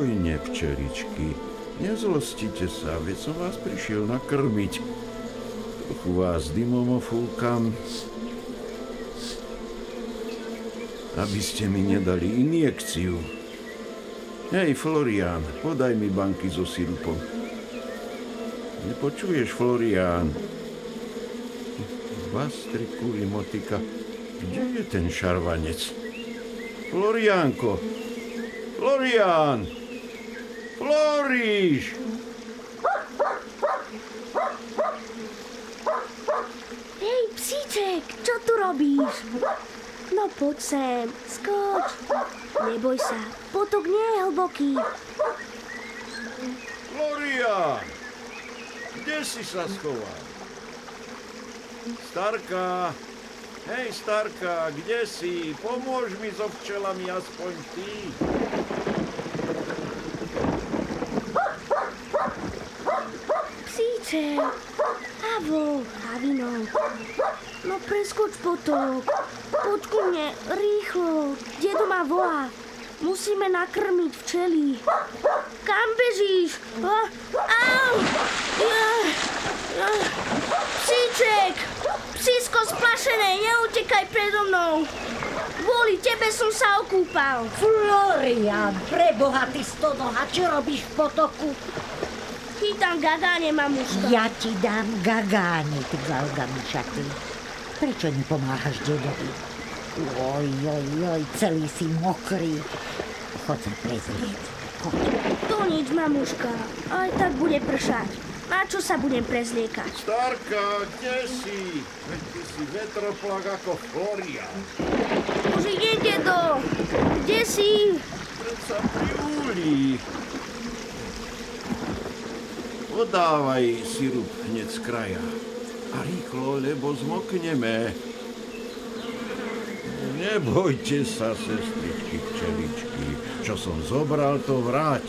Pokojne, včeličky. Nezlostite sa, veď som vás prišiel nakrmiť. Trochu vás dymom ofúkam, aby ste mi nedali injekciu. Hej, Florián, podaj mi banky so sirupom. Nepočuješ, Florián? Vastrikuli motika, kde je ten šarvanec? Floriánko! Florián! Floríš! Hej, psíček, čo tu robíš? No poď sem, skoč. Neboj sa, potok nie je hlboký. Florian! Kde si sa schoval? Starka! Hej, Starka, kde si? Pomôž mi so včelami aspoň ty. Psíček, Avo, Havino. No preskoč potok. Poď ku mne, rýchlo. Dedo ma volá. Musíme nakrmiť včely. Kam bežíš? A, au! Psíček! Psísko splašené, neutekaj predo mnou. Kvôli tebe som sa okúpal. Florian, preboha ty stonoha, čo robíš v potoku? Chytám gagáne, mamuška. Ja ti dám gagáne, ty galgamišaty. Prečo nepomáhaš dedovi? Oj, oj, oj, celý si mokrý. Chod sa prezrieť. Chod. To nič, mamuška. Aj tak bude pršať. Na čo sa budem prezliekať? Starka, kde si? Veď ty si vetroplak ako Florian. Už idem, dedo. Kde si? Predsa pri úli. Podávaj sirup hneď z kraja. A rýchlo, lebo zmokneme. Nebojte sa, sestričky včeličky. Čo som zobral, to vráť.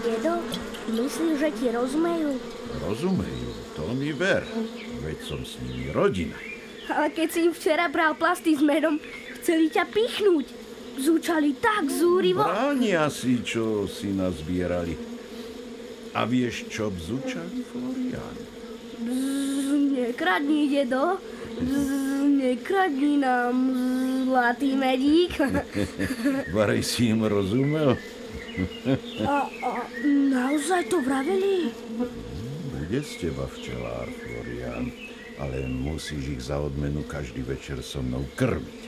Dedo, myslíš, že ti rozumejú? Rozumejú, to mi ver. Veď som s nimi rodina. Ale keď si im včera bral plasty s medom, chceli ťa pichnúť. Zúčali tak zúrivo. Bránia si, čo si nazbierali. A vieš, čo bzučali, Florian? Bzz, nekradni, dedo. Bzz, nekradni nám zlatý medík. Varej si im rozumel? A, a naozaj to vraveli? Bude z teba včelár, Florian, ale musíš ich za odmenu každý večer so mnou krmiť.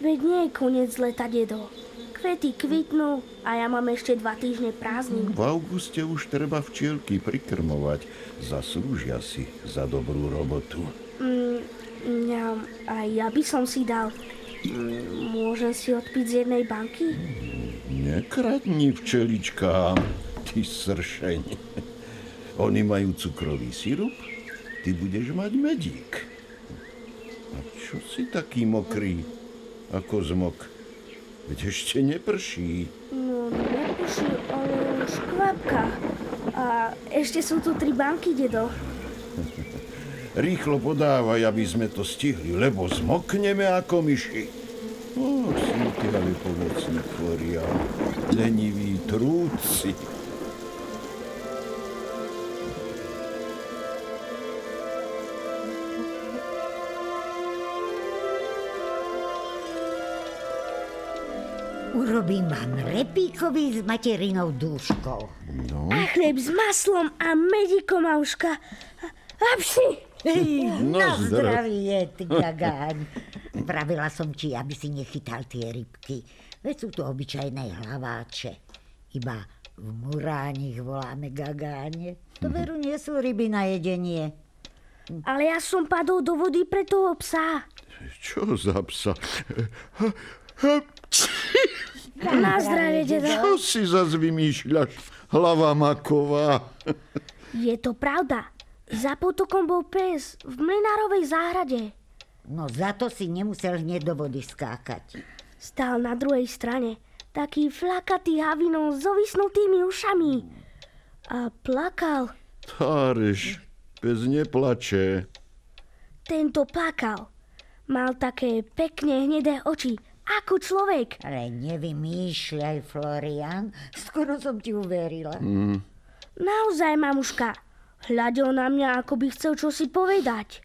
Veď nie je koniec leta, dedo. Kvety kvitnú a ja mám ešte dva týždne prázdnin. V auguste už treba včielky prikrmovať. Zaslúžia si za dobrú robotu. Mm, ja, aj ja by som si dal. Mm, môžem si odpiť z jednej banky? Nekradni včeličkám, ty sršeň. Oni majú cukrový sirup, ty budeš mať medík. A čo si taký mokrý, ako zmok? Veď ešte neprší. No, nepuší, ale škvapka. A ešte sú tu tri banky, dedo. Rýchlo podávaj, aby sme to stihli, lebo zmokneme ako myši. O, si ty ale pomocný, Florian. Lenivý trúci. Urobím vám repíkovi s materinou dúškou. No, A chlieb s maslom a medíkom, Auška. A psi! Hej, No, na zdrav- zdravie, ty gagáň. Pravila som ti, aby si nechytal tie rybky. Veď sú to obyčajné hlaváče. Iba v Muráni ich voláme gagáne. To veru nie sú ryby na jedenie. Ale ja som padol do vody pre toho psa. čo za psa? Na zdravie, dedo. Čo si zas vymýšľaš, hlava maková? Je to pravda. Za potokom bol pes v mlinárovej záhrade. No za to si nemusel hneď do vody skákať. Stál na druhej strane. Taký flakatý havinou s ovisnutými ušami. A plakal. Táreš, pes neplače. Tento plakal. Mal také pekne hnedé oči ako človek. Ale nevymýšľaj, Florian. Skoro som ti uverila. Naozaj, mamuška. Hľadel na mňa, ako by chcel čosi povedať.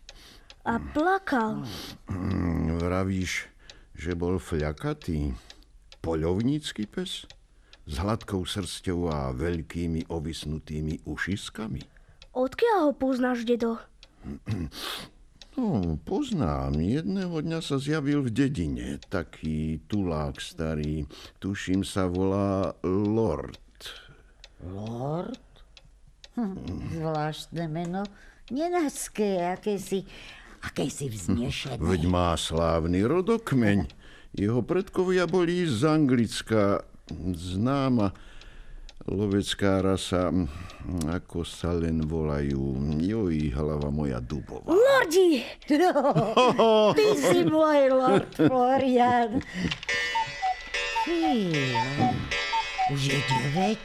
A plakal. Mm, Vravíš, že bol fľakatý? Poľovnícky pes? S hladkou srsťou a veľkými ovisnutými ušiskami? Odkiaľ ho poznáš, dedo? No, poznám. Jedného dňa sa zjavil v dedine. Taký tulák starý. Tuším sa volá Lord. Lord? Hm, zvláštne meno. Nenacké, akési, akési vznešené. Veď má slávny rodokmeň. Jeho predkovia boli z Anglicka. Známa lovecká rasa, mm, ako sa len volajú. Joj, hlava moja dubová. Lordi! No, ty si môj Lord Florian. Chvíľu. Už je 9.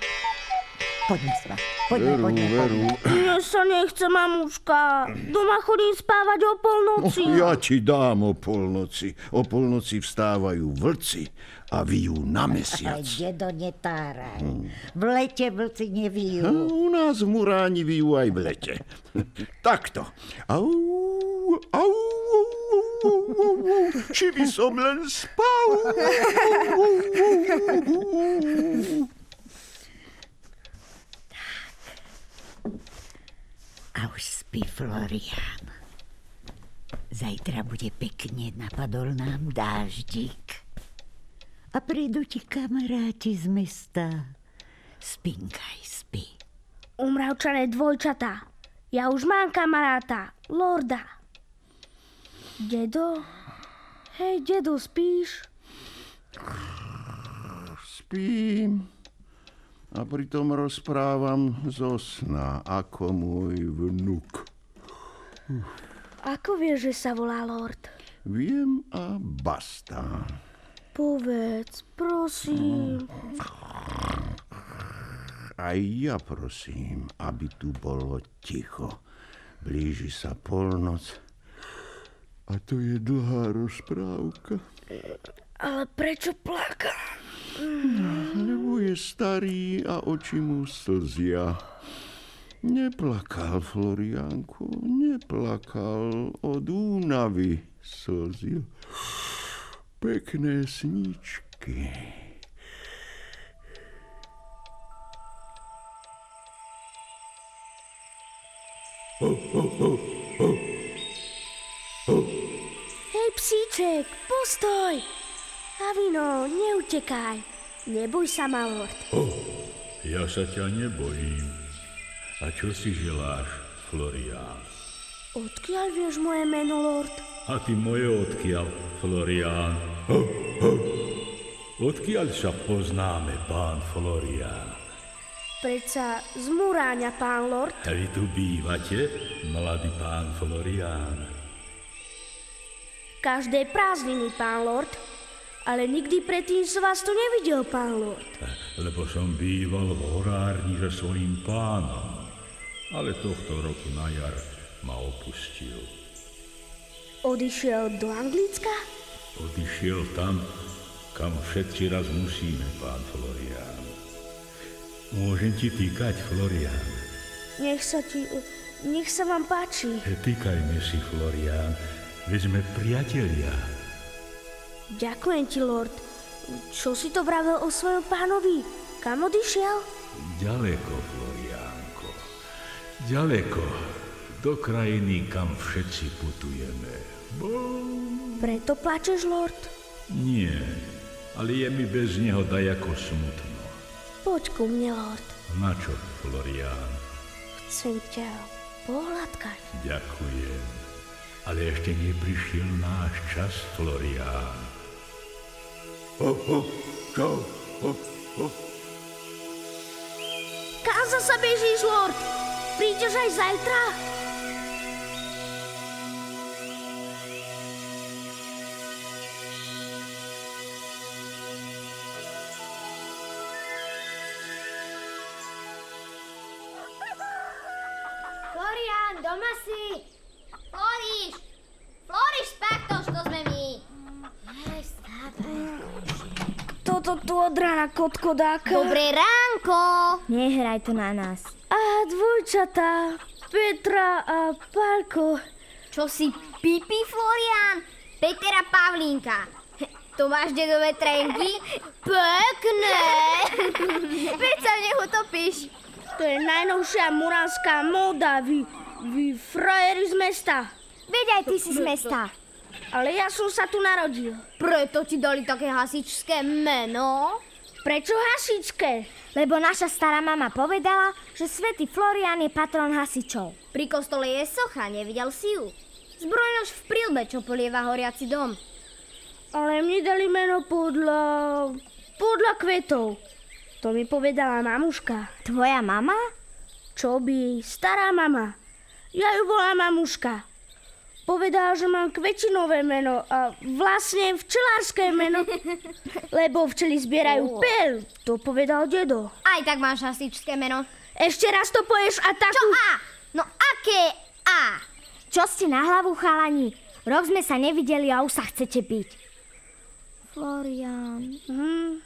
Poďme sa. Poďme, Veru, poďme, veru. poďme. Mne sa nechce, mamuška. Doma chodím spávať o polnoci. Ja ti dám o polnoci. O polnoci vstávajú vlci a vyjú na mesiac. dedo netáraj. V lete vlci nevijú. A U nás v Muráni vyjú aj v lete. Takto. Au, au. Či by som len spal? A už spí Florian. Zajtra bude pekne, napadol nám dáždik. A prídu ti kamaráti z mesta. Spinkaj, spí. Umravčané dvojčatá. Ja už mám kamaráta, Lorda. Dedo? Hej, dedo, spíš? Spím a pritom rozprávam zo sna ako môj vnuk. Ako vieš, že sa volá Lord? Viem a basta. Povedz, prosím. Aj ja prosím, aby tu bolo ticho. Blíži sa polnoc a to je dlhá rozprávka, Ale prečo plaka? lebo je starý a oči mu slzia. Neplakal, Floriánku, neplakal, od únavy slzil. Pekné sníčky. Hej, psíček, postoj! Avino, neutekaj. Neboj sa ma, Lord. Ja sa ťa nebojím. A čo si želáš, Florián? Odkiaľ vieš moje meno, Lord? A ty moje odkiaľ, Florián? Odkiaľ sa poznáme, pán Florián? Predsa z Muráňa, pán Lord. A vy tu bývate, mladý pán Florián? Každé prázdniny, pán Lord. Ale nikdy predtým som vás tu nevidel, pán Lord. Lebo som býval v horárni so svojím pánom. Ale tohto roku na jar ma opustil. Odišiel do Anglicka? Odišiel tam, kam všetci raz musíme, pán Florián. Môžem ti týkať, Florián. Nech sa ti... Nech sa vám páči. Týkajme si, Florián, veď sme priatelia. Ďakujem ti, Lord. Čo si to vravel o svojom pánovi? Kam odišiel? Ďaleko, Floriánko. Ďaleko. Do krajiny, kam všetci putujeme. Preto plačeš, Lord? Nie, ale je mi bez neho dajako smutno. Poď ku mne, Lord. Na čo, Florián? Chcem ťa pohľadkať. Ďakujem. Ale ešte neprišiel náš čas, Florián. Kam zasa bežíš, Lord? Prídeš aj zajtra? Florian, doma si? Floriš! Floriš, spať to, sme my. Hej, stávaj. tu od rána kotkodáka? Dobré ránko! Nehraj to na nás. A dvojčatá, Petra a Pálko. Čo si Pipi, Florian? Peter a Pavlínka. To máš dedové trenky? Pekné! Veď sa v nech utopíš. To je najnovšia muránska móda, vy, vy frajeri z mesta. Veď aj ty si z mesta. Ale ja som sa tu narodil. Preto ti dali také hasičské meno? Prečo hasičské? Lebo naša stará mama povedala, že svätý Florian je patron hasičov. Pri kostole je socha, nevidel si ju? Zbrojnož v prílbe, čo polieva horiaci dom. Ale mne dali meno podľa... podľa kvetov. To mi povedala mamuška. Tvoja mama? Čo by? Stará mama. Ja ju volám mamuška. Povedala, že mám kvetinové meno a vlastne včelárske meno, lebo včely zbierajú pel. To povedal dedo. Aj tak máš hasičské meno. Ešte raz to povieš a Čo takú... A? No aké A? Čo ste na hlavu, chalani? Rok sme sa nevideli a už sa chcete byť. Florian, Hm,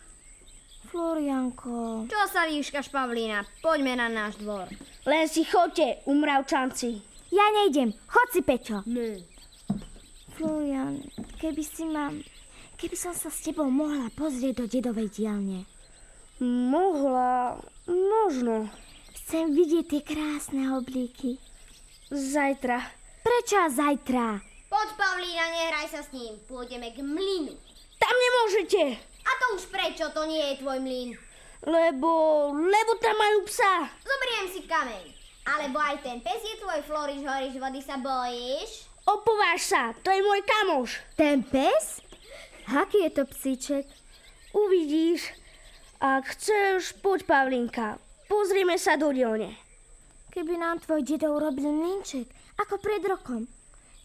Florianko. Čo sa líškaš, Pavlína? Poďme na náš dvor. len si chodte, umravčanci. Ja nejdem, chod si, Peťo. Ne. Florian, keby si ma... Keby som sa s tebou mohla pozrieť do dedovej dielne. Mohla, možno. Chcem vidieť tie krásne oblíky. Zajtra. Prečo zajtra? Poď, Pavlína, nehraj sa s ním. Pôjdeme k mlynu. Tam nemôžete, A to už prečo? To nie je tvoj mlyn. lebo, lebo tam majú psa. Zoberiem si kameň. Alebo aj ten pes je tvoj, Floriš, horíš, vody sa bojíš? Opováž sa, to je môj kamoš. Ten pes? Aký je to psíček? Uvidíš. Ak chceš, poď, Pavlinka. Pozrieme sa do dielne. Keby nám tvoj dedo urobil mlinček, ako pred rokom.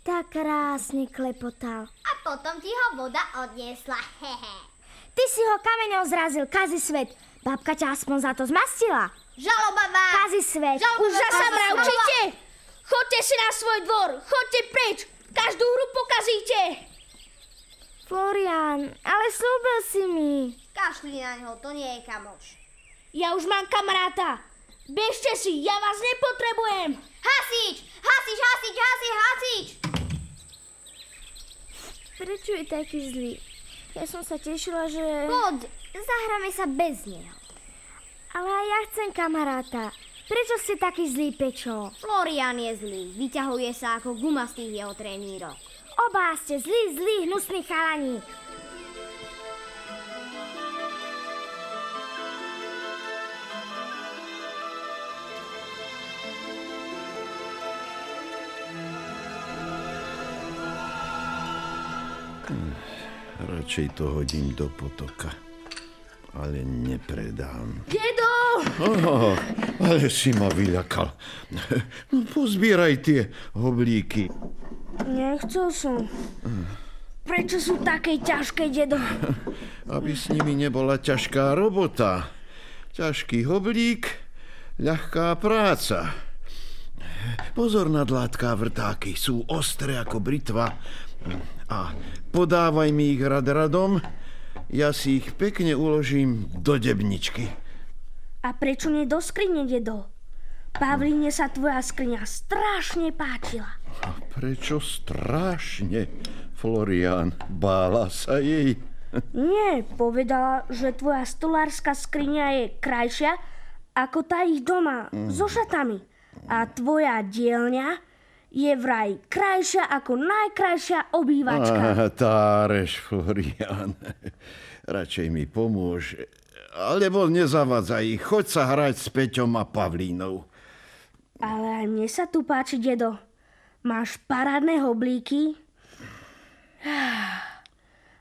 Tak krásne klepotal. A potom ti ho voda odniesla. Hehe. Ty si ho kameňom zrazil, kazi svet. Babka ťa aspoň za to zmastila. Žaloba vám! Kazi svet. Žaloba Už zasa mravčíte? Chodte si na svoj dvor, chodte preč. Každú hru pokazíte. Florian, ale slúbil si mi. Kašli na ňo, to nie je kamoš. Ja už mám kamaráta. Bežte si, ja vás nepotrebujem. Hasič! Hasič, hasič, hasič, hasič! Prečo je taký zlý? Ja som sa tešila, že... Poď, zahráme sa bez neho. Ale aj ja chcem kamaráta. Prečo ste taký zlý, Pečo? Florian je zlý, vyťahuje sa ako guma z tých jeho trenírok. Oba ste zlí, zlí, hnusní chalani. Radšej to hodím do potoka. Ale nepredám. Dedo! Oh, ale si ma vyľakal. No, pozbieraj tie oblíky. Nechcel som. Prečo sú také ťažké, dedo? Aby s nimi nebola ťažká robota. Ťažký oblík, ľahká práca. Pozor na dlátká vrtáky, sú ostré ako britva. A podávaj mi ich rad radom, ja si ich pekne uložím do debničky. A prečo nie do skrine, dedo? Pavline sa tvoja skriňa strašne páčila. A prečo strašne, Florian, bála sa jej? Nie, povedala, že tvoja stolárska skriňa je krajšia ako tá ich doma so šatami. A tvoja dielňa je vraj krajšia ako najkrajšia obývačka. Á, táreš, Florian. Radšej mi pomôž. Alebo nezavadzaj. Choď sa hrať s Peťom a Pavlínou. Ale aj mne sa tu páči, dedo. Máš parádne oblíky.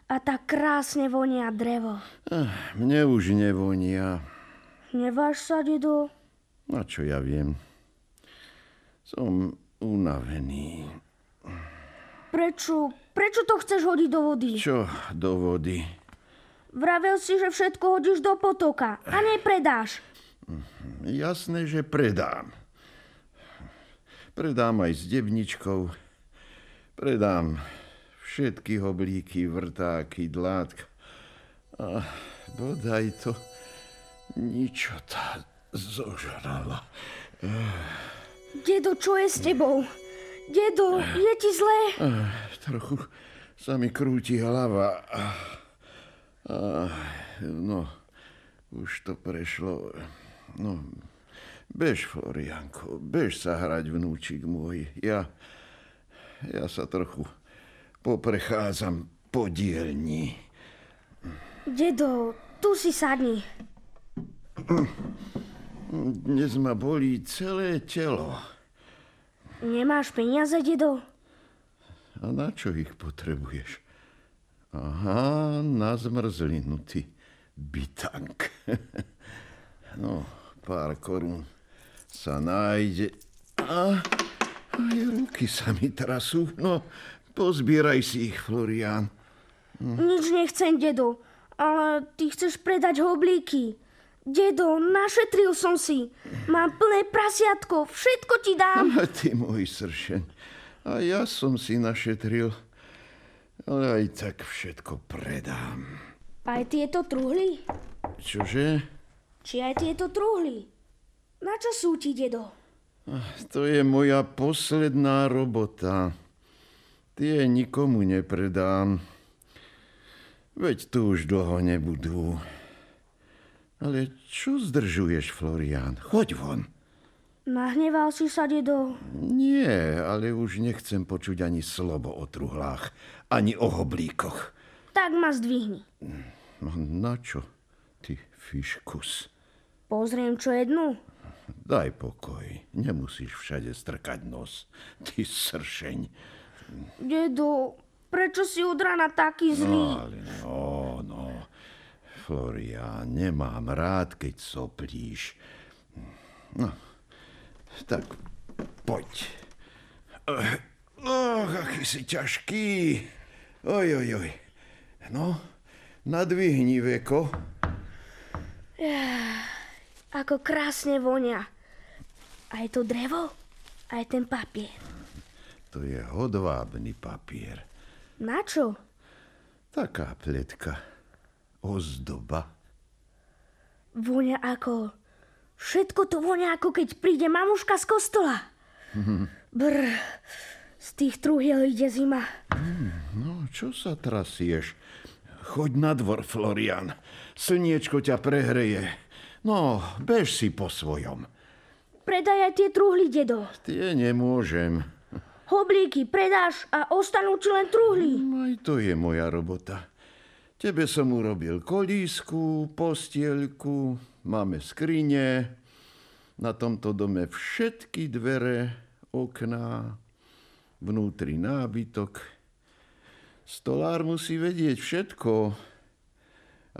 A tak krásne vonia drevo. Ah, Mne už nevonia. Neváš sa, dedo? A čo ja viem? Som unavený. Prečo, prečo to chceš hodiť do vody? Čo do vody? Vravel si, že všetko hodíš do potoka a nepredáš. Jasné, že predám. Predám aj s debničkou. Predám všetky oblíky, vrtáky, dlátka. Bodaj to ničota zožrala. Dedo, čo je s tebou? Dedo, je ti zlé? Trochu sa mi krúti hlava. Ah, No, už to prešlo. No, bež, Florianko, bež sa hrať, vnúčik môj. Ja, ja sa trochu poprechádzam po dielni. Dedo, tu si sadni. Dnes ma bolí celé telo. Nemáš peniaze, dedo? A na čo ich potrebuješ? Aha, na zmrzlinu, ty bytank. No, pár korún sa nájde. A aj ruky sa mi trasú. No, pozbieraj si ich, Florian. Nič nechcem, dedo. Ale ty chceš predať hoblíky. Dedo, našetril som si. Mám plné prasiatko, všetko ti dám. A ty môj sršeň. A ja som si našetril. Ale aj tak všetko predám. Aj tieto truhly? Čože? Či aj tieto truhly? Na čo sú ti, dedo? To je moja posledná robota. Tie nikomu nepredám. Veď tu už dlho nebudú. Ale čo zdržuješ, Florian? Choď von. Nahneval si sa, dedo? Nie, ale už nechcem počuť ani slovo o truhlách, ani o hoblíkoch. Tak ma zdvihni. No na čo, ty fiškus? Pozriem, čo jednu. Daj pokoj, nemusíš všade strkať nos. Ty sršeň. Dedo, prečo si od rana taký No, zlý? ale no, no. Florian, nemám rád, keď soplíš. No, tak poď. Och, aký si ťažký. Oj, oj, oj. No, nadvihni veko. Ako krásne vonia. Aj to drevo, aj ten papier. To je hodvábny papier. Na čo? Taká pletka. Ozdoba. Vonia ako... Všetko to vonia ako keď príde mamuška z kostola. Brr, z tých truhiel ide zima. No, čo sa trasieš? Choď na dvor, Florian. Slniečko ťa prehreje. No, bež si po svojom. Predaj aj tie truhly, dedo. Tie nemôžem. Hoblíky predáš a ostanú ti len truhly. Aj to je moja robota. Tebe som urobil kolísku, postielku, máme skrine, na tomto dome všetky dvere, okná, vnútri nábytok. Stolár musí vedieť všetko,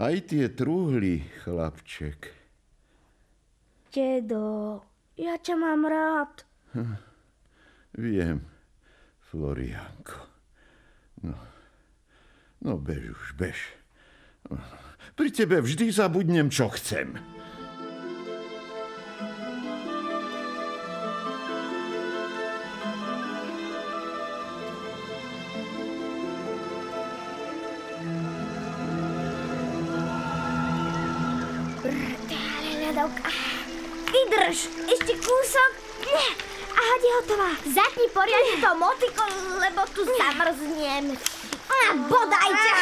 aj tie truhly, chlapček. Dedo, ja ťa mám rád. Viem, Florianko. No, no bež už, bež. Pri tebe vždy zabudnem, čo chcem. Ľadovka. Vydrž, ešte kúsok. Nie. A je hotová. Zatni poriadne to motiko, lebo tu zamrznem. A bodaj ťa.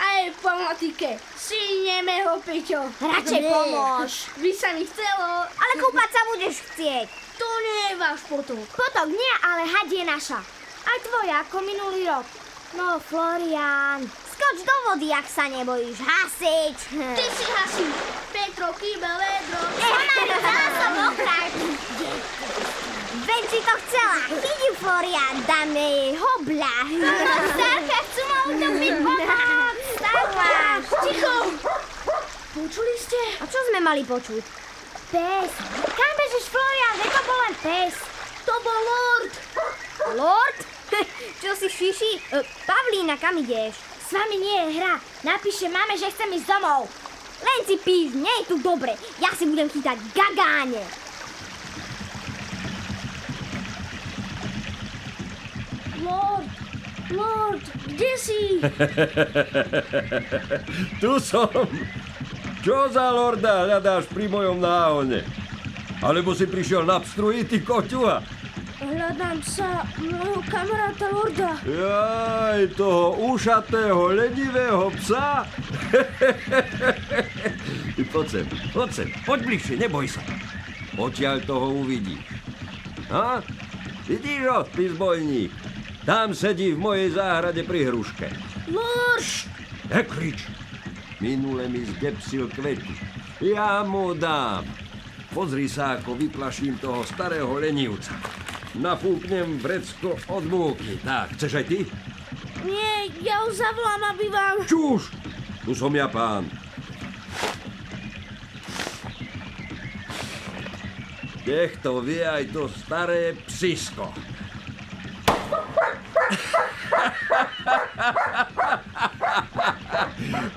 Aj po motike, sineme ho, Peťo. Radšej pomôž. By sa mi chcelo. Ale kúpať sa budeš chcieť. To nie je váš potok. Potok nie, ale had je naša. Aj tvoja, ako minulý rok. No, Florian, skoč do vody, ak sa nebojíš hasiť. Ty si hasi. Petro, kýbe, vedro. Pomaly, chcela som ochrať. Veď si to chcela. Chyť ju, Florian, dáme jej hobla. Starka, chcú ma utopiť pomoc. Starka. Ticho. Počuli ste? A čo sme mali počuť? Pes. Kam bežíš, Florian? Veď to bol len pes. To bol Lord. Lord? Čo si šiši? E, Pavlína, kam ideš? S vami nie je hra. Napíše máme, že chcem ísť domov. Len si píš, nie je tu dobre. Ja si budem chytať gagáne. Lord, Lord, kde si? Tu som. Čo za lorda hľadáš pri mojom náhone? Alebo si prišiel na pstruji, ty koťuha? Hľadám sa môjho kamaráta Lorda. Jaj, toho ušatého, lenivého psa? poď sem, poď sem, poď bližšie, neboj sa. Odtiaľ toho uvidíš. Ha? Vidíš ho, ty zbojník? Tam sedí v mojej záhrade pri hruške. Lord! Nekrič! Minule mi zdepsil kvety. Ja mu dám. Pozri sa, ako vyplaším toho starého lenivca. Napúknem vrecko od múky. Tak, chceš aj ty? Nie, ja ho zavolám, aby vám... Čuž! Tu som ja pán. Nech to vie aj to staré psisko.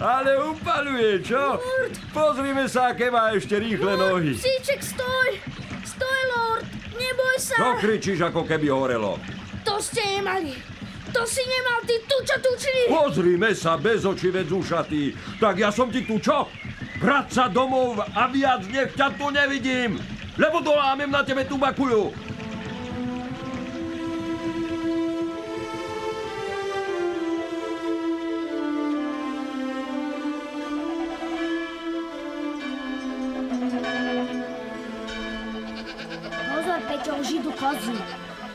Ale upaluje, čo? Pozrime sa, aké má ešte rýchle nohy. Psíček, stoj! Stoj, Lord! Neboj sa! Čo kričíš, ako keby horelo? To ste nemali. To si nemal, ty tuča tučný. Pozrime sa, bez očí vec ušatý. Tak ja som ti tu čo? Vrať sa domov a viac nech ťa tu nevidím, lebo dolámem na tebe tú bakuju.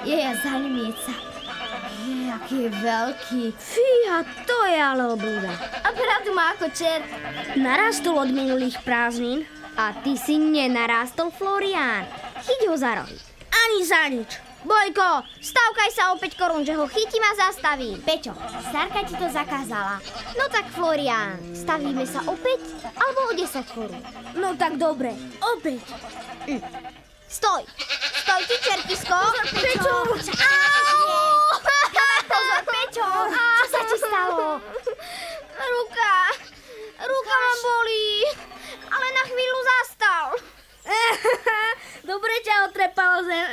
Je, ja zalimieť sa. Je, aký je veľký. Fíha, to je ale obľúda. A pravdu má ako čert. Narastol od minulých prázdnin. A ty si nenarástol, Florián. Chyť ho za rohy. Ani za nič. Bojko, stavkaj sa o 5 korún, že ho chytím a zastavím. Peťo, Sarka ti to zakázala. No tak, Florián, stavíme sa o 5 alebo o 10 korún. No tak dobre, opäť. Stoj! Stoj, ty čerpisko! Peťo! Au! Pozor, Peťo! Čo sa ti stalo? Ruka! Ruka ma bolí, ale na chvíľu zastal. Dobre ťa otrepal zem.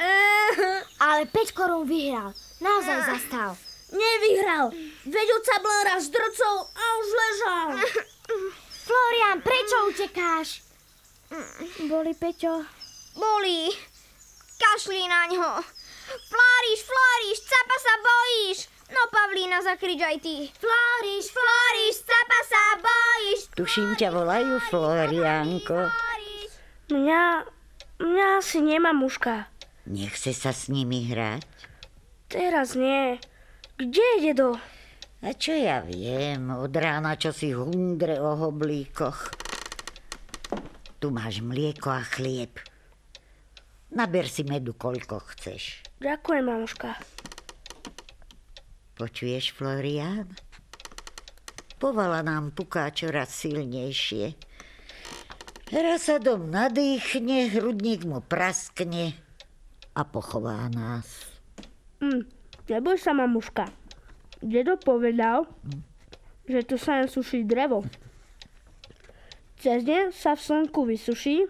Ale 5 korún vyhral. Naozaj zastal. Nevyhral. Veď ocablal raz drcov a už ležal. Florian, prečo utekáš? Boli Peťo. Bolí. Kašli na ňo. Flóriš, Flóriš, capa sa bojíš. No, Pavlína, zakrič aj ty. Flóriš, Flóriš, capa sa bojíš. Tuším ťa volajú Florianko. Mňa, mňa asi nemá mužka. Nechce sa s nimi hrať? Teraz nie. Kde je dedo? A čo ja viem, od rána čo si hundre o hoblíkoch. Tu máš mlieko a chlieb. Naber si medu, koľko chceš. Ďakujem, mamuška. Počuješ, Florian? Povala nám puká čoraz silnejšie. Raz sa dom nadýchne, hrudník mu praskne a pochová nás. Hm, neboj sa, mamuška. Dedo povedal, že tu sa len suší drevo. Cez deň sa v slnku vysuší,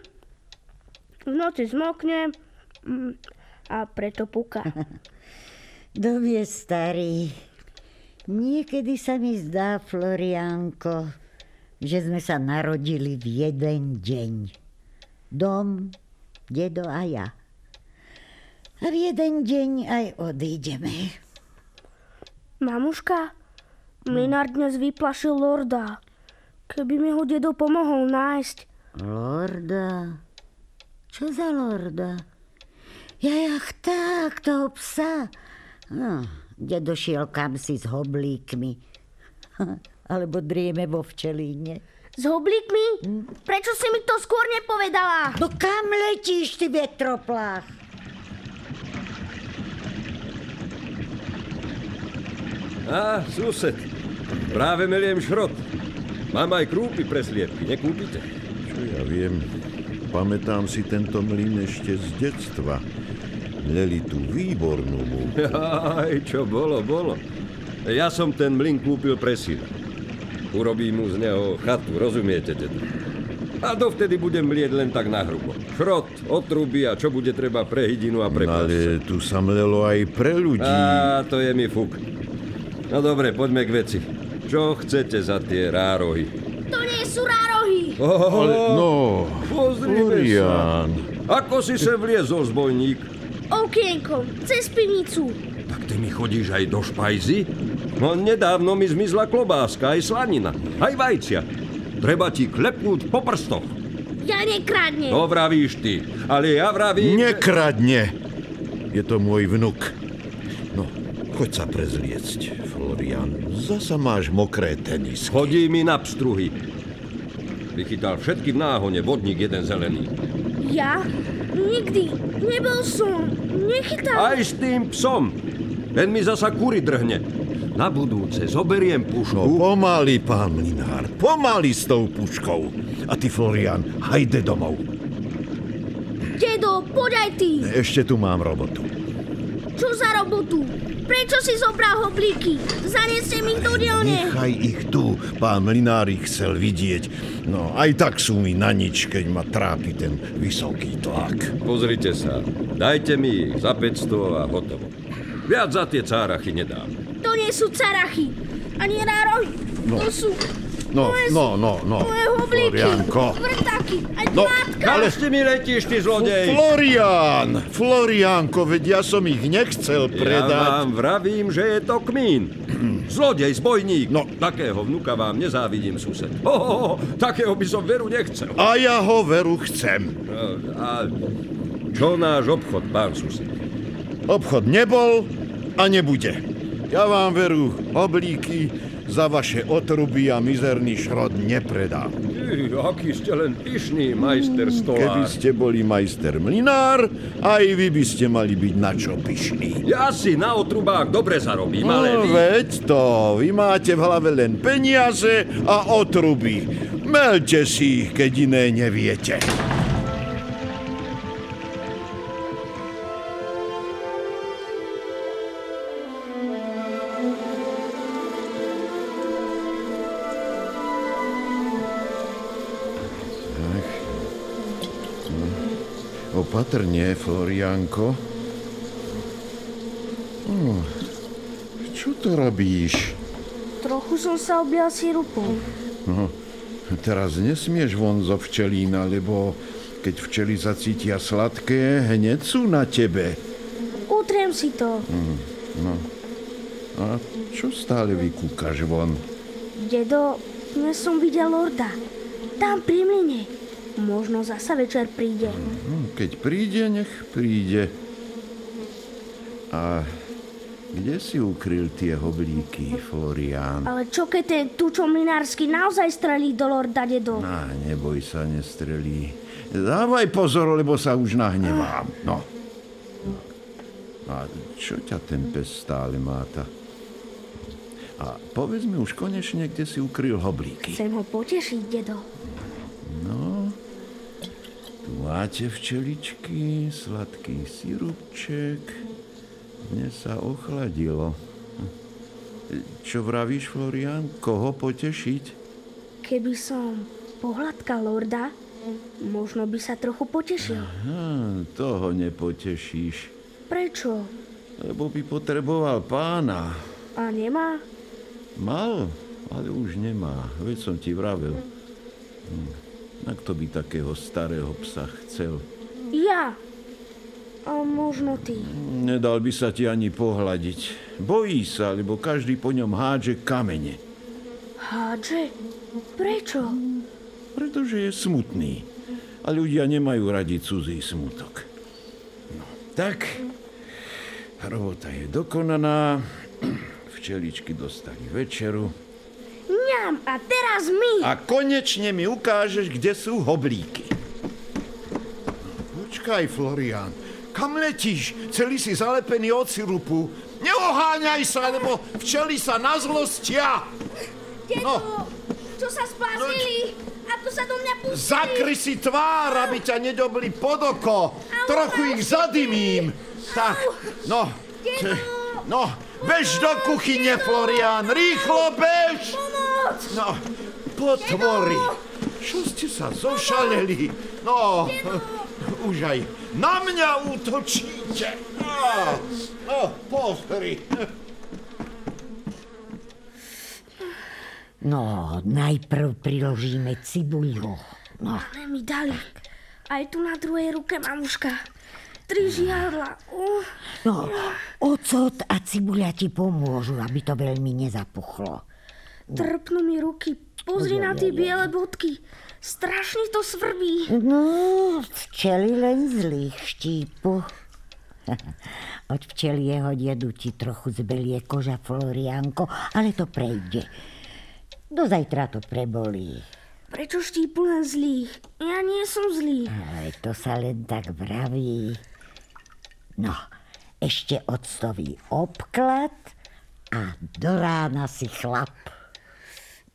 v noci zmokne mm, a preto puka. Dom je starý. Niekedy sa mi zdá, Florianko, že sme sa narodili v jeden deň. Dom, dedo a ja. A v jeden deň aj odídeme. Mamuška, mlinár dnes vyplašil lorda. Keby mi ho dedo pomohol nájsť. Lorda? Čo za lorda? Ja ach tak, toho psa. No, dedo šiel kam si s hoblíkmi. Alebo drieme vo včelíne. S hoblíkmi? Prečo si mi to skôr nepovedala? No kam letíš, ty vetroplách? Á, sused, práve meliem šrot. Mám aj krúpy pre sliepky, nekúpite? Čo ja viem, pamätám si tento mlyn ešte z detstva. Mleli tú výbornú múku. Aj, čo bolo, bolo. Ja som ten mlyn kúpil pre syna. Urobím mu z neho chatu, rozumiete, dedo? A dovtedy budem mlieť len tak na hrubo. Šrot, otruby a čo bude treba pre hydinu a pre No, ale tu sa mlelo aj pre ľudí. Á, to je mi fuk. No dobre, poďme k veci. Čo chcete za tie rárohy? To nie sú rárohy. Ale no, sa. Florian. Ako si sem vliezol, zbojník? Okienkom, cez pivnicu. Tak ty mi chodíš aj do špajzy? No nedávno mi zmizla klobáska, aj slanina, aj vajcia. Treba ti klepnúť po prstoch. Ja nekradnem. To vravíš ty, ale ja vravím... Nekradne. Je to môj vnuk. No, choď sa prezliecť, Florian. Zasa máš mokré tenisky. Chodí mi na pstruhy. Vychytal všetky v náhone, vodník jeden zelený. Ja? Nikdy. Nebol som. Nechytal. Aj s tým psom. Ten mi zasa kury drhne. Na budúce zoberiem No pušku. pomaly, pán Mlinár, pomaly s tou puškou. A ty, Florian, hajde domov. Dedo, poď aj ty. Ešte tu mám robotu. Čo za robotu? Prečo si zobral hoblíky? Zaneste mi do dielne. Nechaj ich tu, pán Mlinár ich chcel vidieť. No, aj tak sú mi na nič, keď ma trápi ten vysoký tlak. Pozrite sa. Dajte mi ich za 500 a hotovo. Viac za tie cárachy nedám. To nie sú carachy. Ani rárohy. No. To sú No, no, no, no. moje hoblíky. Florianko. Vrtaky. Aj No. Ale s mi letíš, ty zlodej! Florian! Florianko, veď ja som ich nechcel Ja predať. vám vravím, že je to kmín. Zlodej, zbojník. No. Takého vnuka vám nezávidím, sused. Ho, ho, ho, takého by som veru nechcel. A ja ho veru chcem. No, A čo náš obchod, pán sused? Obchod nebol a nebude. Ja vám veru oblíky za vaše otruby a mizerný šrod nepredám. Ty, aký ste len pyšný, majster Keby stolár. ste boli majster mlinár, aj vy by ste mali byť na čo pyšní. Ja si na otrubách dobre zarobím, ale No vy... veď to, vy máte v hlave len peniaze a otruby. Melte si ich, keď iné neviete. Opatrne, Florianko. Hm. Čo to robíš? Trochu som sa oblial sirupom. No, teraz nesmieš von zo včelína, lebo keď včely zacítia sladké, hneď sú na tebe. Utriem si to. A čo stále vykúkaš von? Dedo, dnes som videl lorda. Tam pri mline. Možno zasa večer príde. Hm, Keď príde, nech príde. A kde si ukryl tie hoblíky, Florián? Ale čo keď ten tučo mlinársky naozaj strelí do lorda, dedo? Á, neboj sa, nestrelí. Dávaj pozor, lebo sa už nahnevám. No. A čo ťa ten pes stále máta? A povedz mi už konečne, kde si ukryl hoblíky. Chcem ho potešiť, dedo. No, tu máte včeličky, sladký sirupček. Dnes sa ochladilo. Čo vravíš, Florian? Koho potešiť? Keby som pohľadkal lorda, možno by sa trochu potešil. Hm, toho nepotešíš, Prečo? lebo by potreboval pána. A nemá? Mal, ale už nemá. Veď som ti vravel. Hm. A kto by takého starého psa chcel? Ja. A možno ty. Nedal by sa ti ani pohľadiť. Bojí sa, lebo každý po ňom hádže kamene. Hádže? Prečo? Pretože je smutný. A ľudia nemajú radi cudzí smutok. No, tak, robota je dokonaná. Včeličky dostali večeru. Ňam, a teraz my. A konečne mi ukážeš, kde sú hoblíky. Počkaj, Florian. Kam letíš? Celý si zalepený od sirupu. Neoháňaj sa, lebo včeli sa na zlostia. Dedo, No. čo sa spáznili? A tu sa do mňa pustili. Zakry si tvár, aby ťa nedobli pod oko. Trochu ich zadymím. Tak, no. No, bež do kuchyne, Florian. Rýchlo bež. No, potvory. Čo ste sa zošaleli? No, už aj na mňa útočíte. No, no pozri. No, najprv priložíme cibuľu. No, Ale mi dali. Aj tu na druhej ruke, mamuška. Tri žiadla. Uh, no, ocot a cibuľa ti pomôžu, aby to veľmi nezapuchlo. trpnú mi ruky. Pozri na tie biele bodky. Strašne to svrbí. No, včeli len zlých štípu. Od včelieho dedu ti trochu zbelie koža, Florianko, ale to prejde. Do zajtra to prebolí. Prečo štípu len zlých? Ja nie som zlý. Ale to sa len tak vraví. No, ešte octový obklad a do rána si chlap.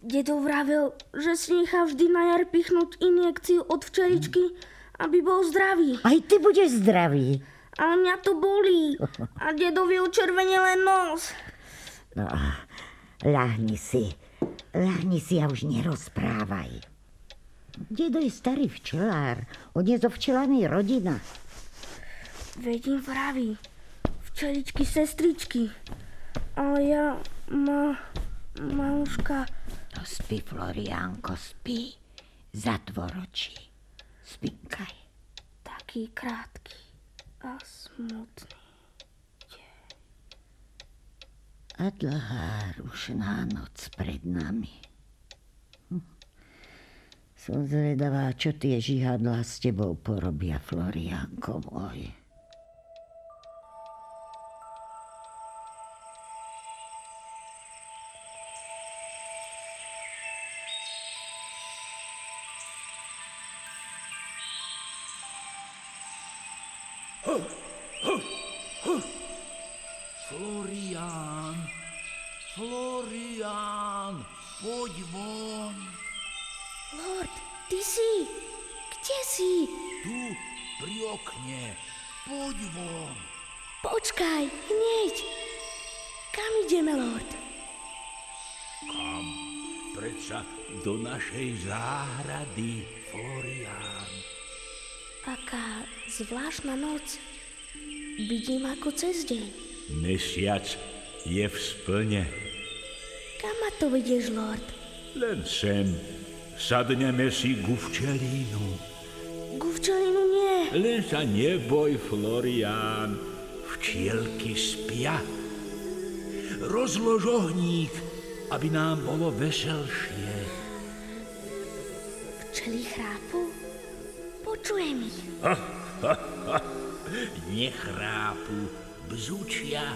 Dedo vravel, že si nechá vždy na jar pichnúť injekciu od včeličky, aby bol zdravý. Aj ty budeš zdravý. Ale mňa to bolí. A dedovi učervenil len nos. No, ľahni si. Ľahni si a už nerozprávaj. Dedo je starý včelár. On je zo včelanej rodina. Vedím vraví. Včeličky, sestričky. Ale ja, ma, mamuška, No spí, Floriánko, spí. Zatvor oči. Spinkaj. taký krátky a smutný. A dlhá rušná noc pred nami. Hm. Som zvedavá, čo tie žihadlá s tebou porobia, Floriánko môj. Florián, Florián, poď von. Lord, ty si? Kde si? Tu, pri okne. Poď von. Počkaj, hneď. Kam ideme, Lord? Kam? Predsa do našej záhrady, Florián. Aká zvláštna noc. Vidím ako cez deň. Mesiac je v splne. Kam ma to vedieš, Lord? Len sem. Sadneme si ku včelínu. Ku nie. Len sa neboj, Florián. Včielky spia. Rozlož ohník, aby nám bolo veselšie. Včely chrápu? Počujem ich. Nechrápu, bzučia,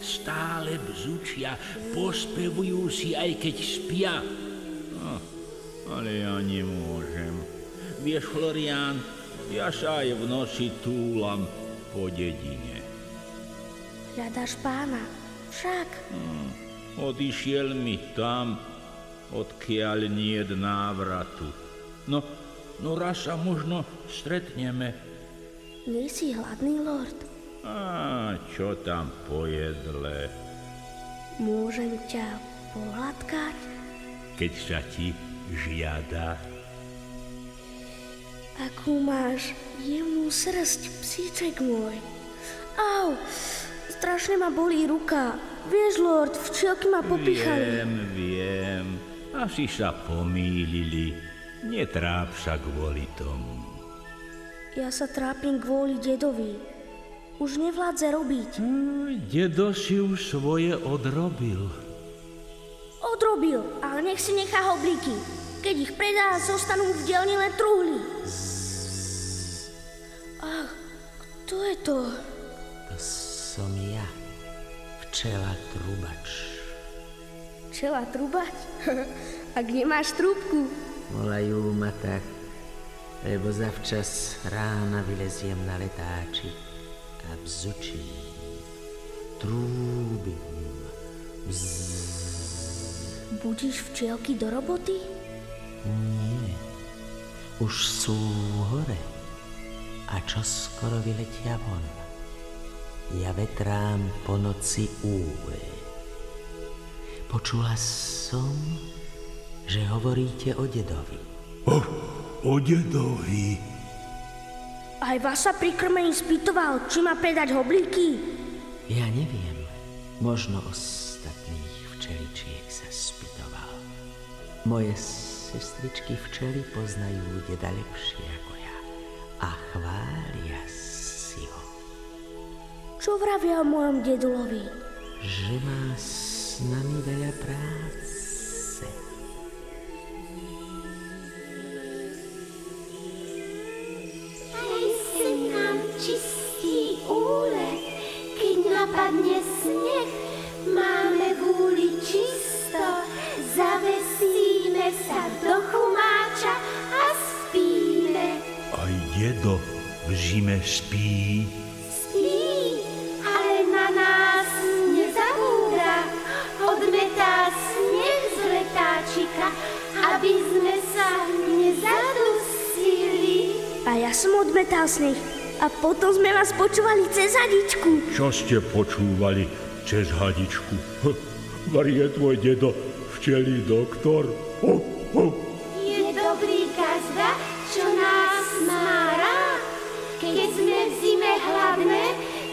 stále bzučia, pospevujú si aj keď spia. No, ale ja nemôžem. Vieš, Florián, ja sa aj v noci túlam po dedine. Hľadaš pána. Však. Odišiel mi tam, odkiaľ nie návratu. No, no raz sa možno stretneme. Nie si hladný, Lord. A čo tam pojedle, Môžem ťa pohľadkať? keď sa ti žiada? Akú máš jemnú srst, psíček môj. Au, strašne ma bolí ruka. Vieš, Lord, včielky ma popichali. Viem, viem. Asi sa pomýlili. Netráp sa kvôli tomu. Ja sa trápim kvôli dedovi. Už nevládze robiť. Dedo si už svoje odrobil. Odrobil, ale nech si nechá hoblíky. Keď ich predá, zostanú v dielni len truhly. Ach, kto je to? To som ja, včela trubač. Čela trubať? A kde máš trúbku? Volajú ma tak, lebo zavčas rána vyleziem na letáči a bzučím, trúbim, Budíš včielky do roboty? Nie, už sú hore a čo skoro vyletia von. Ja vetrám po noci úle. Počula som, že hovoríte o dedovi. O dedovi. Aj vás sa pri krmení spýtoval, či má predať hoblíky. Ja neviem, možno ostatných včeličiek sa spýtoval. Moje sestričky včely poznajú deda lepšie ako ja a chvália si ho, Čo vravia o mojom dedulovi? že má s nami veľa práce. Sneh, máme v úli čisto, zavesíme sa do chumáča a spíme. Aj dedo v zime spí. Spí, ale na nás nezabúda, odmetá sneh z letáčika, aby sme sa nezadusili. A ja som odmetal sneh. A potom sme vás počúvali cez hadičku. Čo ste počúvali cez hadičku? Hm, Vari je tvoj dedo včelý doktor. Ho, ho. Je dobrý gazda, čo nás má rád. Keď sme v zime hladné,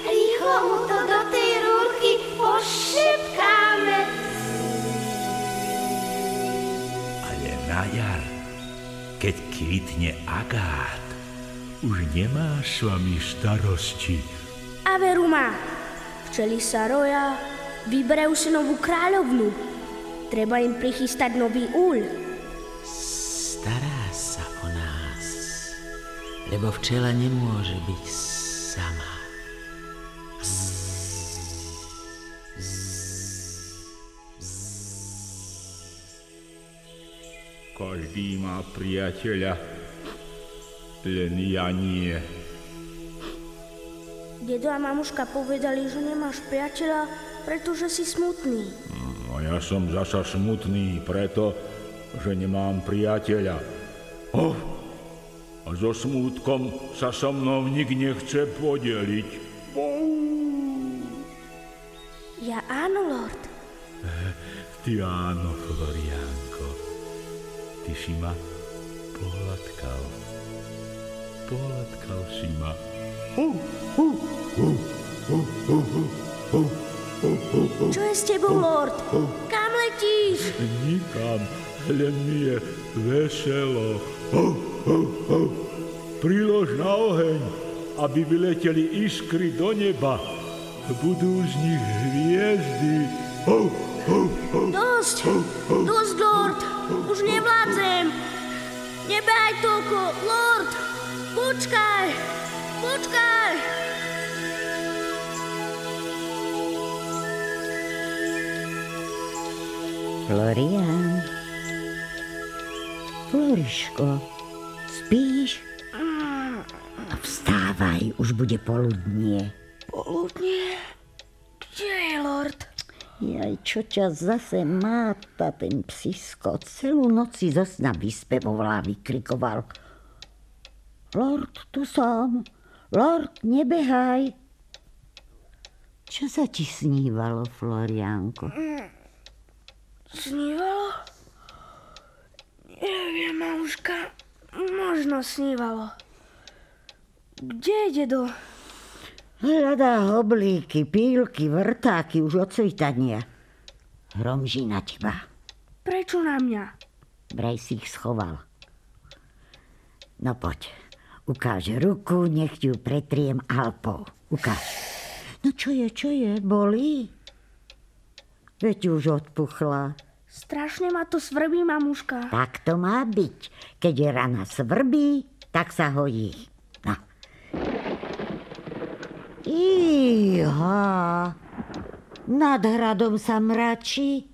rýchlo mu to do tej rúrky pošepkáme. Ale na jar, keď kvitne agát, už nemá s vami starosti. A veru má. Včeli sa roja, vyberajú si novú kráľovnu. Treba im prichystať nový úľ. Stará sa o nás, lebo včela nemôže byť sama. Každý má priateľa, len ja nie. Dedo a mamuška povedali, že nemáš priateľa, pretože si smutný. No ja som zasa smutný preto, že nemám priateľa. Oh, a so smútkom sa so mnou nik nechce podeliť. Ja áno, lord. Ty áno, Floriánko. Ty si ma pohľadkal. Pohľadkal si ma. Čo je s tebou, lord? Kam letíš? Nikam, len mi je veselo. Prilož na oheň, aby vyleteli iskry do neba. Budú z nich hviezdy. Dosť! Dosť, lord! Už nevládzem! Nebehaj toľko, lord! Počkaj! Počkaj! Florian. Floriško, spíš? A vstávaj, už bude poludnie. Poludnie? Kde je lord? Jaj, čo ťa zase máta ten psisko. Celú noc si zo sna vyspevoval a vykrikoval. Lord, tu som. Lord, nebehaj. Čo sa ti snívalo, Florianko? Snívalo? Neviem, mamuška. Možno snívalo. Kde je dedo? Hľadá hoblíky, pílky, vrtáky už od svitania. Hromží na teba. Prečo na mňa? Vraj si ich schoval. No poď, ukáž ruku, nech ju pretriem alpou. Ukáž. No čo je, čo je, bolí? Veď už odpuchla. Strašne ma to svrbí, mamuška. Tak to má byť. Keď je rana svrbí, tak sa hojí. No. Iha, nad hradom sa mračí.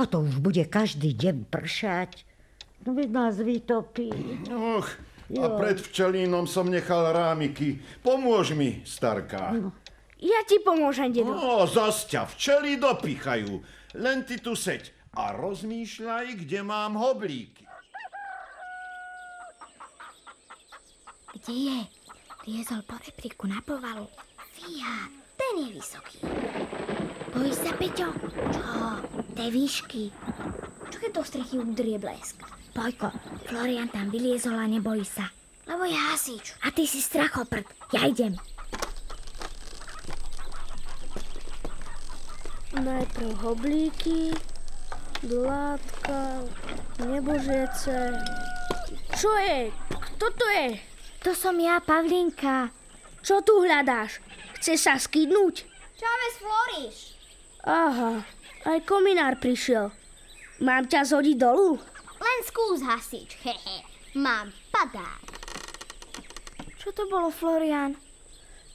A to už bude každý deň pršať. No veď nás vytopí. Och, a pred včelínom som nechal rámiky. Pomôž mi, starka. Ja ti pomôžem, dedo. No, zas ťa včely dopichajú. Len ty tu seď a rozmýšľaj, kde mám hoblíky. Kde je? Liezol po repriku na povalu. Fíha, ten je vysoký. Bojíš sa, Peťo? Čo? Tej výšky. Čo keď do strechy udrie blesk? Pojko, Florian tam vyliezol a nebojí sa. Lebo je hasič. A ty si strachoprd. Ja idem. Najprv hoblíky, Dlátka, nebožiece. Čo je? Kto to je? To som ja, Pavlinka. Čo tu hľadáš? Chce sa skydnúť? Čaves Floriš. Aha, aj kominár prišiel. Mám ťa zhodiť dolu? Len skús hasič, hehe. Mám padák. Čo to bolo, Florian?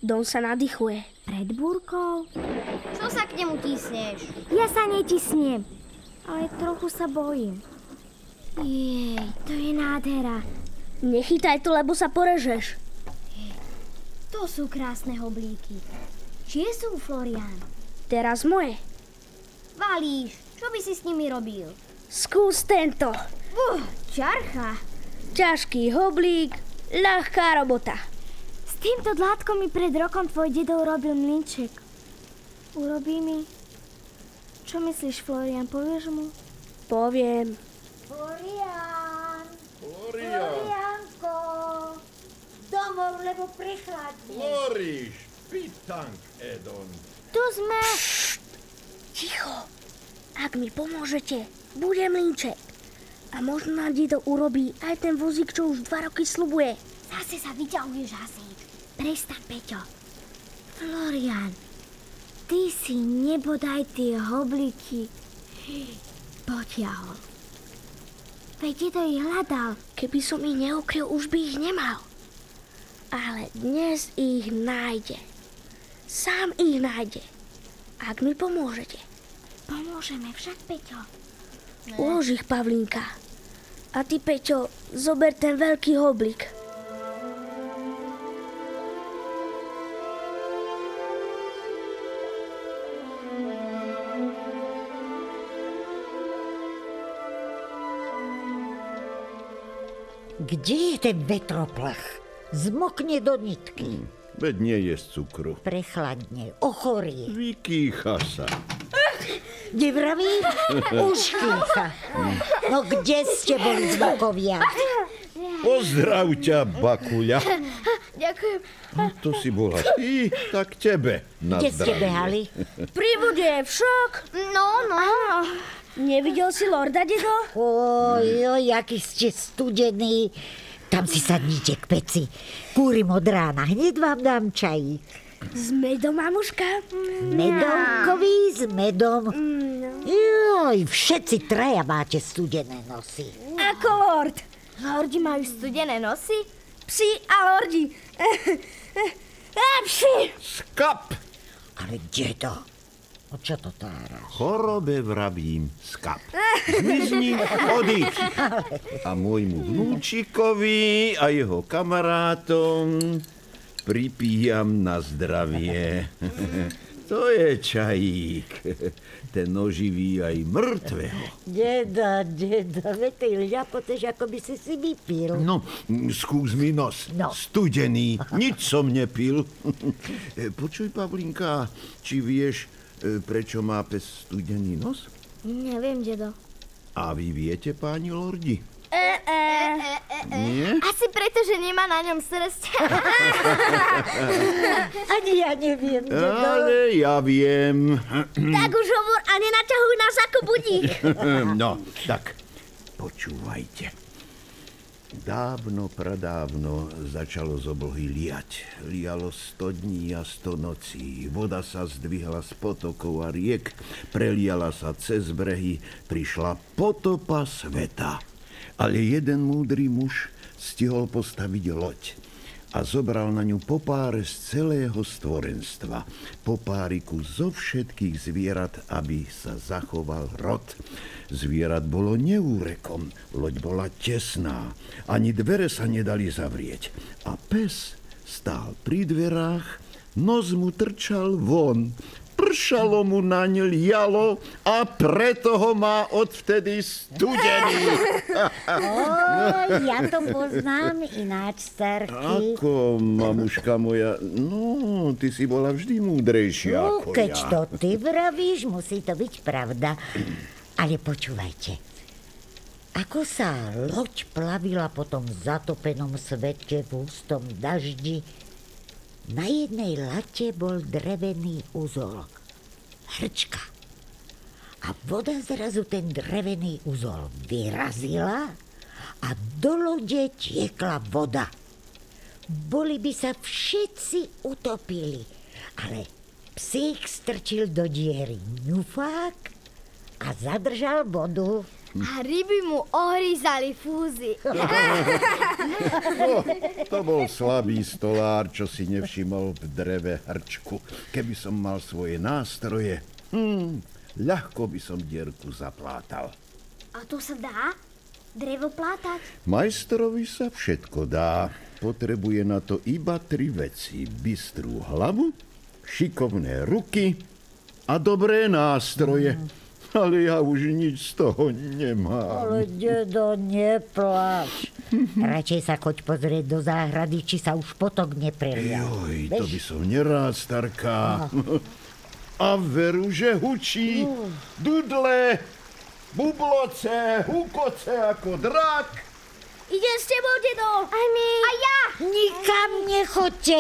Dom sa nadýchuje. Pred búrkou? Čo sa k nemu tisneš? Ja sa netisnem, ale trochu sa bojím. Jej, to je nádhera. Nechytaj to, lebo sa porežeš. To sú krásne hoblíky. Čie sú, Florian? Teraz moje. Valíš, čo by si s nimi robil? Skús tento. Uh, čarcha. Ťažký hoblík, ľahká robota. S týmto dlátkom mi pred rokom tvoj dedo urobil mlinček. Urobí mi? Čo myslíš, Florian, povieš mu? Poviem. Florian! Florianko! Domov, lebo prechladne. Floriš, pitank, Edon. Tu sme. Ticho. Ak mi pomôžete, bude mlinček. A možno nám dedo urobí aj ten vozík, čo už dva roky slubuje. Zase sa vyťahuješ, hasič. Prestaň, Peťo. Florian, ty si nebodaj tie hobliky potiahol. Veď dedo ich hľadal. Keby som ich neukryl, už by ich nemal. Ale dnes ich nájde. Sám ich nájde. Ak mi pomôžete. Pomôžeme však, Peťo. Ulož ich, Pavlínka. A ty, Peťo, zober ten veľký hoblik. Kde je ten vetroplach? Zmokne do nitky. Veď nie je z cukru. Prechladne, ochorie. Vykýcha sa. Nevraví? Už kýcha. No kde ste boli zmokovia? Pozdrav ťa, Bakuľa. Ďakujem. No, to si bola ty, tak tebe na Kde ste zdravie. behali? Pri bude však. No, no. Nevidel si lorda, dedo? Oj, oj, aký ste studení. Tam si sadnite k peci. Kúrim od rána, hneď vám dám čajík. S medom, mamuška? Medomkový s medom. Joj, všetci traja máte studené nosy. Ako lord. Lordi majú studené nosy? Psi a lordi. Psi. Skap! Ale dedo, o čo to táraš? Chorobe vravím skap. Zmizni, odíď. A môjmu vnúčikovi a jeho kamarátom pripíjam na zdravie. To je čajík. Ten oživí aj mŕtvého. Dedo, dedo, veď ty ľapoteš, ako by si si vypil. No, skús mi nos. No. Studený, nič som nepil. Počuj, Pavlinka, či vieš, e, prečo má pes studený nos? Neviem, dedo. A vy viete, páni lordi? E, e. Nie? Asi preto, že nemá na ňom srst. Ani ja neviem, dedo. Ale ja viem. Tak už hovor a nenaťahuj nás ako budík. No, tak počúvajte. Dávno, pradávno začalo z oblohy liať. Lialo sto dní a sto nocí. Voda sa zdvihla z potokov a riek, preliala sa cez brehy, prišla potopa sveta. Ale jeden múdry muž stihol postaviť loď a zobral na ňu popáre z celého stvorenstva. Popáriku zo všetkých zvierat, aby sa zachoval rod. Zvierat bolo neúrekom, loď bola tesná, ani dvere sa nedali zavrieť. A pes stál pri dverách, nos mu trčal von, pršalo mu naň lialo a preto ho má odvtedy studený. Oj, ja to poznám ináč, starky. Ako, mamuška moja, no, ty si bola vždy múdrejšia No, ako keď ja. to ty vravíš, musí to byť pravda. Ale počúvajte. Ako sa loď plavila po tom zatopenom svete v hustom daždi, na jednej late bol drevený úzol. Hrčka. A voda zrazu ten drevený úzol vyrazila a do lode tiekla voda. Boli by sa všetci utopili, ale psík strčil do diery ňufák a zadržal vodu. A ryby mu ohryzali fúzy. No, to bol slabý stolár, čo si nevšimol v dreve hrčku. Keby som mal svoje nástroje, hm, ľahko by som dierku zaplátal. A to sa dá? Drevo plátať? Majstrovi sa všetko dá. Potrebuje na to iba tri veci. Bystrú hlavu, šikovné ruky a dobré nástroje. Ale ja už nič z toho nemám. Ale dedo, nepláč. Radšej sa choď pozrieť do záhrady, či sa už potok neprelial. Joj, to by som nerád, starka. A veru, že hučí. Dudle, bubloce, hukoce ako drak. Idem s tebou, dedo. Aj my. A ja. Nikam nechoďte.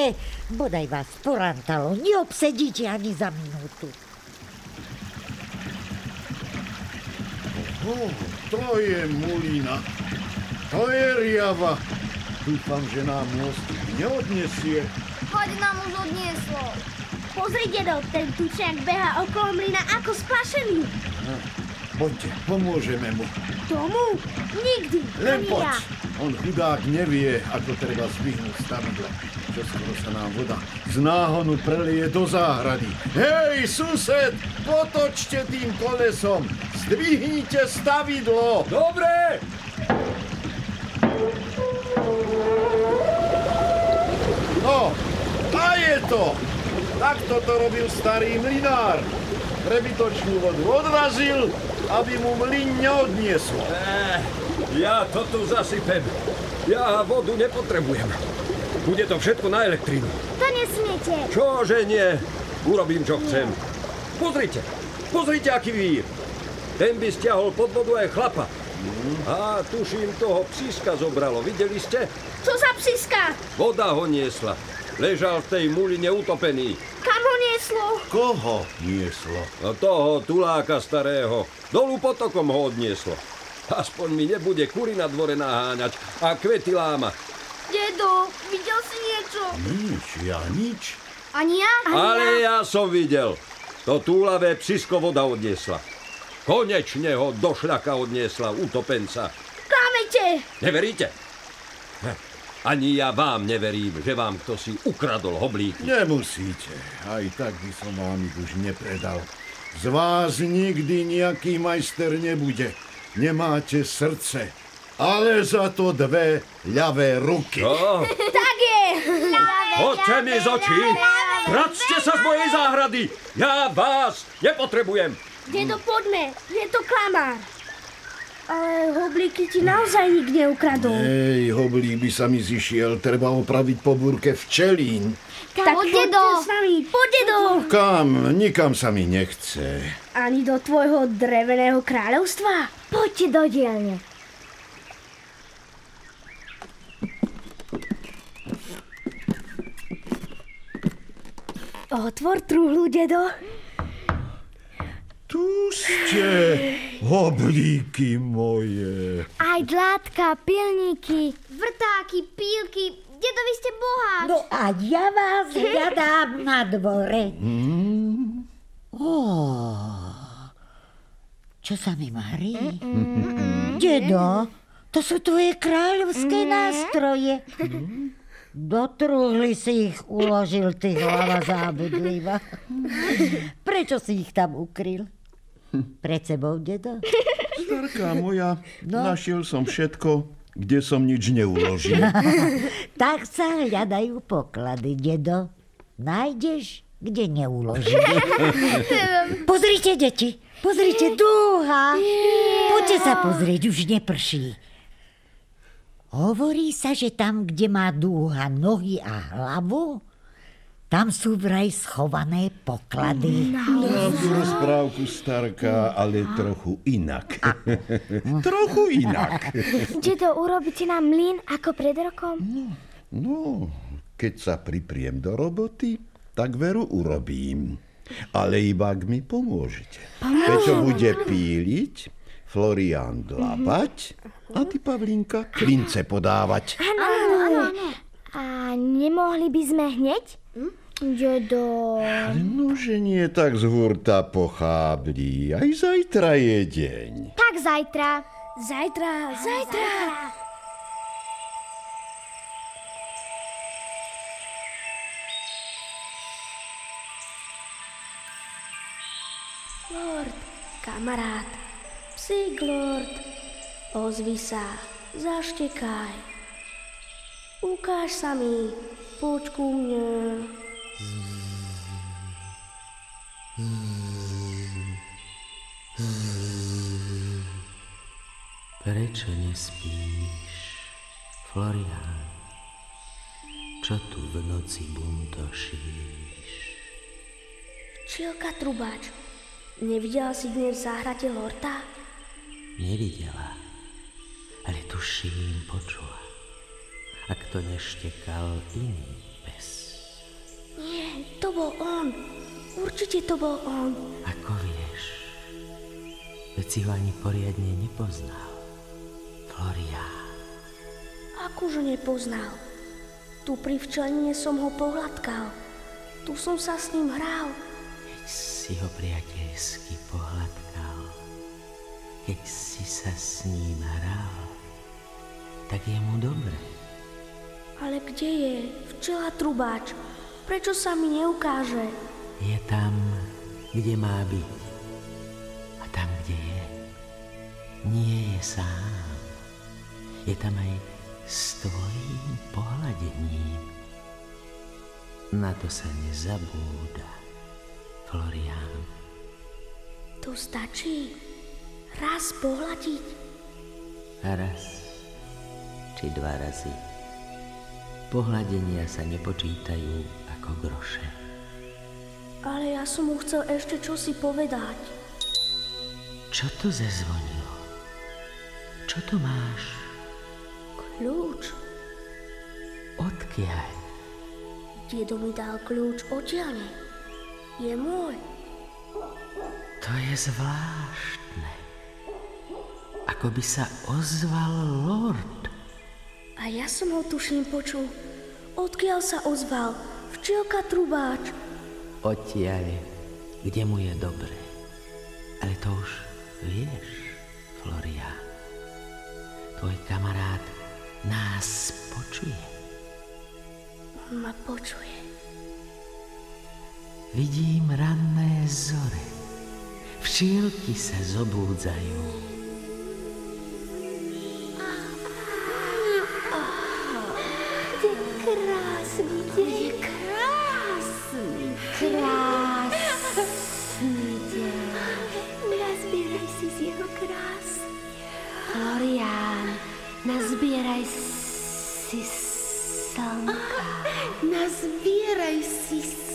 Bodaj vás porantalo, neobsedíte ani za minútu. Oh, to je mulina. To je riava. Dúfam, že nám most neodnesie. Hoď nám už odnieslo. Pozri, dedo, ten tučiak beha okolo mlyna ako splašený. Poďte, pomôžeme mu. Tomu? Nikdy. Len ani poď. ja. On chudák nevie, ako treba zvyhnúť stavidlo. Čo skoro sa nám voda z náhonu prelie do záhrady. Hej, sused, potočte tým kolesom. Zdvihnite stavidlo. Dobre! No, a je to. Takto to robil starý mlinár. Prebytočnú vodu odrazil, aby mu mlyn neodnieslo. Eh, ja to tu zasypem. Ja vodu nepotrebujem. Bude to všetko na elektrínu. To nesmiete. Čože nie? Urobím, čo chcem. Pozrite, pozrite, aký vír. Ten by stiahol pod vodu aj chlapa. A tuším, toho psíska zobralo. Videli ste? Čo za psiska? Voda ho niesla. Ležal v tej muline utopený. Kam ho nieslo? Koho nieslo? No toho tuláka starého. Dolu potokom ho odnieslo. Aspoň mi nebude kuri na dvore naháňať a kvety lámať. Dedo, videl si niečo? Nič, ja nič. Ani ja? Ale ja som videl. To túlavé psisko voda odniesla. Konečne ho do šľaka odniesla utopenca. Klamete. Neveríte? Ani ja vám neverím, že vám kto si ukradol hoblíky. Nemusíte. Aj tak by som vám ich už nepredal. Z vás nikdy nejaký majster nebude. Nemáte srdce, ale za to dve ľavé ruky. Čo? Tak je. Poďte mi z očí! Vracte sa z mojej záhrady! Ja vás nepotrebujem! Dedo, poďme. Je to klamár. Ale hoblíky ti naozaj nik neukradol. Ej, hoblík by sa mi zišiel. Treba opraviť po búrke včelín. tak poď, poďte dedo. s nami. Poď, dedo. Kam? Nikam sa mi nechce. Ani do tvojho dreveného kráľovstva? Poďte do dielne. Otvor truhlu, dedo. Tu ste, hoblíky moje. Aj dlátka, pilníky, vrtáky, pílky. Dedo, vy ste boháč. No a ja vás hľadám na dvore. Ó, čo sa mi marí? Dedo, to sú tvoje kráľovské nástroje. Do truhly si ich uložil, ty hlava zábudlivá. Prečo si ich tam ukryl? Pred sebou, dedo? Starka moja, našiel som všetko, kde som nič neuložil. Tak sa hľadajú poklady, dedo. Nájdeš, kde neuložili. Pozrite, deti, pozrite, dúha. Poďte sa pozrieť, už neprší. Hovorí sa, že tam, kde má dúha nohy a hlavu, tam sú vraj schované poklady. Mám tu rozprávku starka, ale trochu inak. trochu inak. Dedo, urobíte nám mlyn ako pred rokom? No, keď sa pripriem do roboty, tak veru urobím. Ale iba ak mi pomôžete. Peťo bude píliť, Florian dlabať a ty, Pavlinka, klince podávať. A nemohli by sme hneď? Dedo... Nože nie tak z hurta pochábli. Aj zajtra je deň. Tak zajtra. Zajtra, zajtra. Lord, kamarát, psík lord, ozvi sa, zaštekaj. Ukáž sa mi, poď ku mne. Prečo nespíš, Florian? Čo tu v noci buntošíš? Čielka trubáč, nevidela si dnes v záhrade lorta? Nevidela, ale tuším, počula. Ak to neštekal iný pes. Nie, to bol on. Určite to bol on. Ako vieš, veď si ho ani poriadne nepoznal. Florian. Akože nepoznal. Tu pri včeline som ho pohľadkal. Tu som sa s ním hral. Keď si ho priateľsky pohľadkal, keď si sa s ním hral, tak je mu dobre. Ale kde je včela trubáč? Prečo sa mi neukáže? Je tam, kde má byť. A tam, kde je, nie je sám. Je tam aj s tvojím pohľadením. Na to sa nezabúda, Florian. To stačí? Raz pohľadiť? Raz, či dva razy. Pohľadenia sa nepočítajú ako groše. Ale ja som mu chcel ešte čosi povedať. Čo to zazvonilo? Čo to máš? Kľúč. Odkiaľ? Dedo mi dal kľúč od dielne. Je môj. To je zvláštne. Ako by sa ozval Lord. A ja som ho tuším počul. Odkiaľ sa ozval? Včielka trubáč. Odtiaľ, kde mu je dobre. Ale to už vieš, Floria. Tvoj kamarát nás počuje. On ma počuje. Vidím ranné zore. Včielky sa zobúdzajú. zbieraj sisonka. A, nazbieraj sisonka.